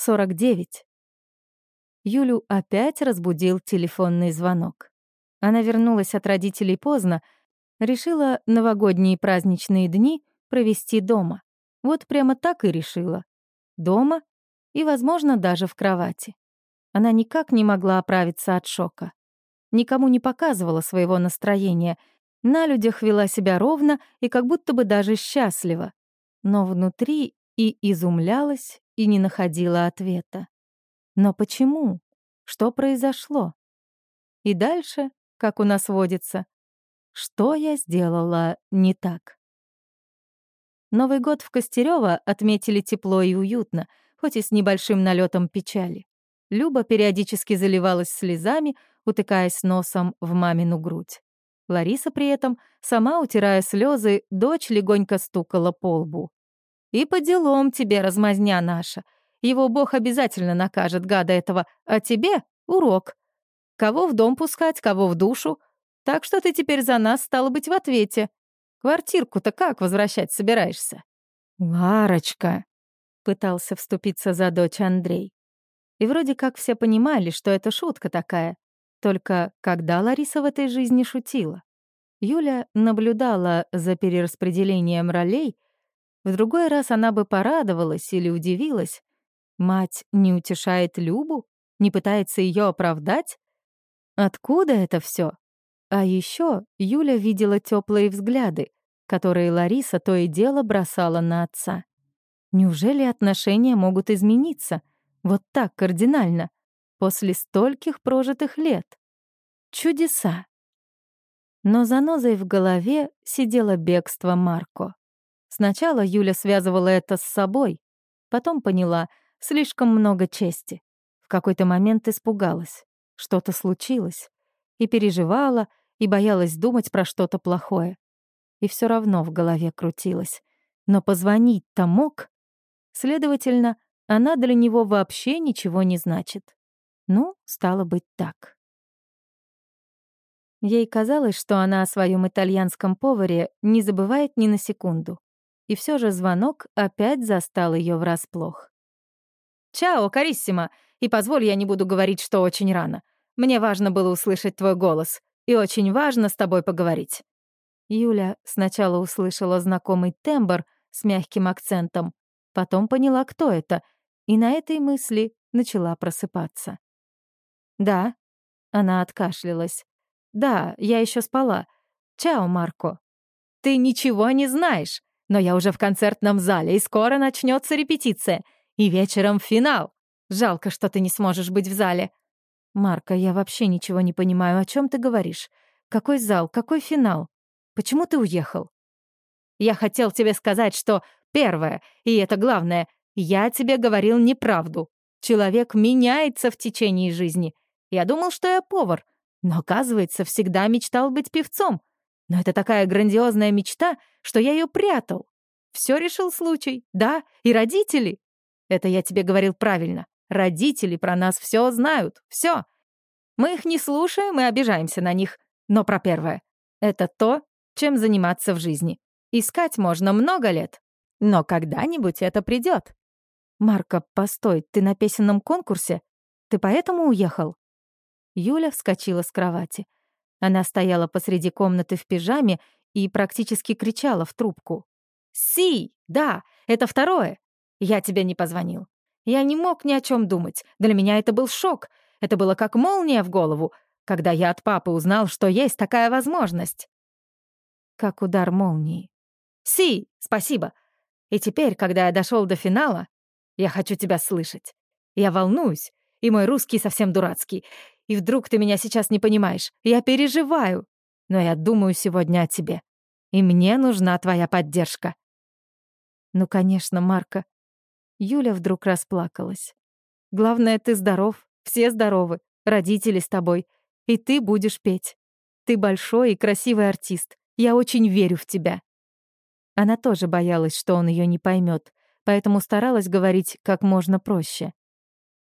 49. Юлю опять разбудил телефонный звонок. Она вернулась от родителей поздно, решила новогодние праздничные дни провести дома. Вот прямо так и решила. Дома и, возможно, даже в кровати. Она никак не могла оправиться от шока. Никому не показывала своего настроения, на людях вела себя ровно и как будто бы даже счастлива. Но внутри и изумлялась, и не находила ответа. Но почему? Что произошло? И дальше, как у нас водится, что я сделала не так? Новый год в Костерёво отметили тепло и уютно, хоть и с небольшим налетом печали. Люба периодически заливалась слезами, утыкаясь носом в мамину грудь. Лариса при этом, сама утирая слезы, дочь легонько стукала по лбу. «И по делам тебе, размазня наша. Его Бог обязательно накажет, гада этого, а тебе — урок. Кого в дом пускать, кого в душу. Так что ты теперь за нас, стало быть, в ответе. Квартирку-то как возвращать собираешься?» «Ларочка!» — пытался вступиться за дочь Андрей. И вроде как все понимали, что это шутка такая. Только когда Лариса в этой жизни шутила? Юля наблюдала за перераспределением ролей. В другой раз она бы порадовалась или удивилась. Мать не утешает Любу? Не пытается ее оправдать? Откуда это все? А еще Юля видела теплые взгляды, которые Лариса то и дело бросала на отца. Неужели отношения могут измениться? Вот так кардинально, после стольких прожитых лет. Чудеса. Но за нозой в голове сидело бегство Марко. Сначала Юля связывала это с собой, потом поняла — слишком много чести. В какой-то момент испугалась. Что-то случилось. И переживала, и боялась думать про что-то плохое. И все равно в голове крутилось. Но позвонить-то мог. Следовательно, она для него вообще ничего не значит. Ну, стало быть так. Ей казалось, что она о своем итальянском поваре не забывает ни на секунду. И все же звонок опять застал ее врасплох. «Чао, Кариссима! И позволь, я не буду говорить, что очень рано. Мне важно было услышать твой голос. И очень важно с тобой поговорить». Юля сначала услышала знакомый тембр с мягким акцентом, потом поняла, кто это, и на этой мысли начала просыпаться. «Да», — она откашлялась. «Да, я еще спала. Чао, Марко». «Ты ничего не знаешь, но я уже в концертном зале, и скоро начнется репетиция. И вечером финал. Жалко, что ты не сможешь быть в зале». «Марко, я вообще ничего не понимаю, о чем ты говоришь. Какой зал, какой финал? Почему ты уехал?» «Я хотел тебе сказать, что первое, и это главное, я тебе говорил неправду. Человек меняется в течение жизни. Я думал, что я повар, но, оказывается, всегда мечтал быть певцом. Но это такая грандиозная мечта, что я ее прятал. Все решил случай, да, и родители. Это я тебе говорил правильно. Родители про нас все знают, все. Мы их не слушаем и обижаемся на них. Но про первое. Это то, чем заниматься в жизни. Искать можно много лет. Но когда-нибудь это придет. «Марко, постой, ты на песенном конкурсе? Ты поэтому уехал?» Юля вскочила с кровати. Она стояла посреди комнаты в пижаме и практически кричала в трубку. «Си! Да, это второе! Я тебе не позвонил. Я не мог ни о чем думать. Для меня это был шок. Это было как молния в голову, когда я от папы узнал, что есть такая возможность». Как удар молнии. «Си! Спасибо! И теперь, когда я дошел до финала, я хочу тебя слышать. Я волнуюсь, и мой русский совсем дурацкий. И вдруг ты меня сейчас не понимаешь. Я переживаю. Но я думаю сегодня о тебе. И мне нужна твоя поддержка. Ну, конечно, Марка. Юля вдруг расплакалась. Главное, ты здоров, все здоровы, родители с тобой. И ты будешь петь. Ты большой и красивый артист. Я очень верю в тебя. Она тоже боялась, что он ее не поймет, поэтому старалась говорить как можно проще.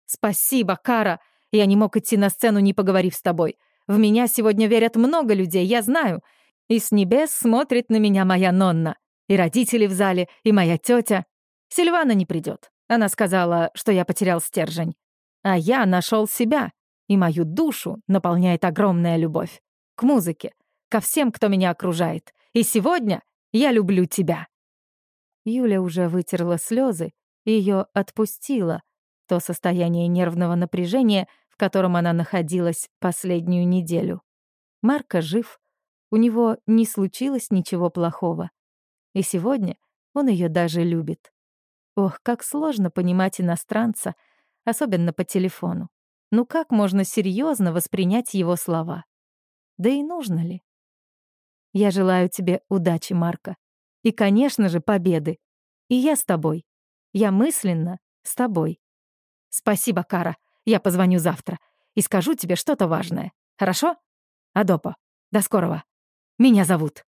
«Спасибо, Кара! Я не мог идти на сцену, не поговорив с тобой. В меня сегодня верят много людей, я знаю. И с небес смотрит на меня моя Нонна. И родители в зале, и моя тетя. Сильвана не придет. Она сказала, что я потерял стержень. А я нашел себя, и мою душу наполняет огромная любовь. К музыке, ко всем, кто меня окружает. И сегодня я люблю тебя». Юля уже вытерла слезы, ее отпустило то состояние нервного напряжения, в котором она находилась последнюю неделю. Марка жив, у него не случилось ничего плохого. И сегодня он ее даже любит. Ох, как сложно понимать иностранца, особенно по телефону. Ну как можно серьезно воспринять его слова? Да и нужно ли? Я желаю тебе удачи, Марка. И, конечно же, победы. И я с тобой. Я мысленно с тобой. Спасибо, Кара. Я позвоню завтра и скажу тебе что-то важное. Хорошо? Адопо. До скорого. Меня зовут.